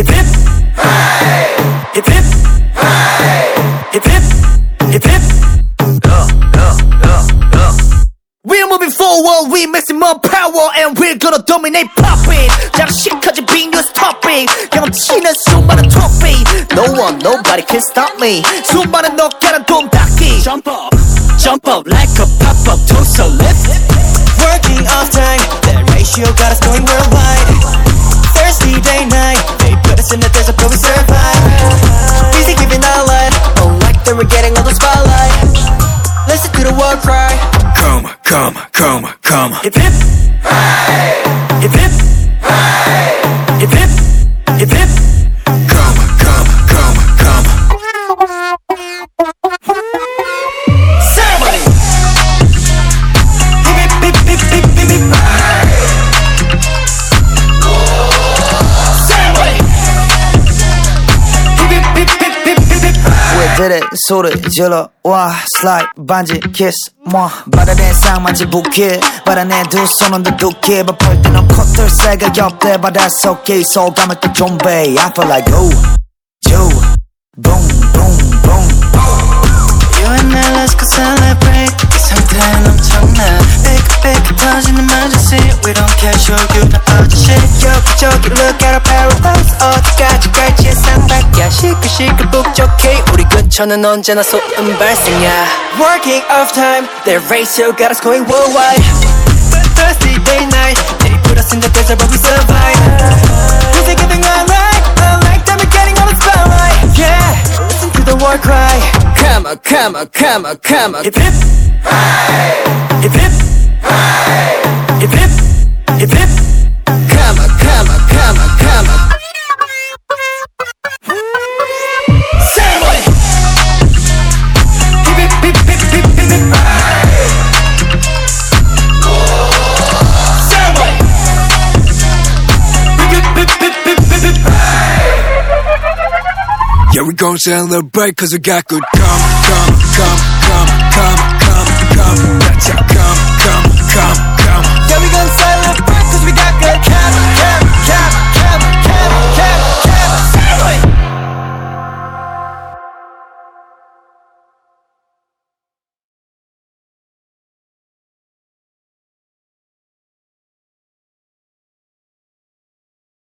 Hip hip. Hey. Hip hip. Hey. Hip hip. Hip hip. We're moving forward, we're making more power, and we're gonna dominate popping. 장식까지 being your topping. 수많은 토피. No one, nobody can stop me. 수많은 어깨는 돈 닦기. Jump up, jump up like a pop up, torso Lip, Working off time, that ratio got us going worldwide. light. Listen to the world cry. Come, come, come, come. If it. Hey! 그래 소리 질러 와 슬라이드 반지 키스 뭐 바다에 쌍만지 부케 바다에 두 손은 두둑해 밥할 때는 콧들 새가 옆에 바닷속에 소감을 또 좀배 I feel like oh yo boom boom boom You and I let's go celebrate 이 상태는 엄청나 삐끗삐끗 터지는 emergency We don't care 쇼규나 아저씨 여기 저기 look at our paradise 어디까지 갈지 쌍박이야 시끌시끌 북적해 우리 근처는 언제나 소음 발생이야 Working off time Their ratio got us going worldwide Thirsty day night They put us in the desert but we survive Music giving alright I like that we're getting on the spotlight Yeah Listen to the war cry Come on, come on, come on, come on hip hip hip hip hip hip hip Yeah, we gon' celebrate cause we got good come, come, come, come, come, come, come. That's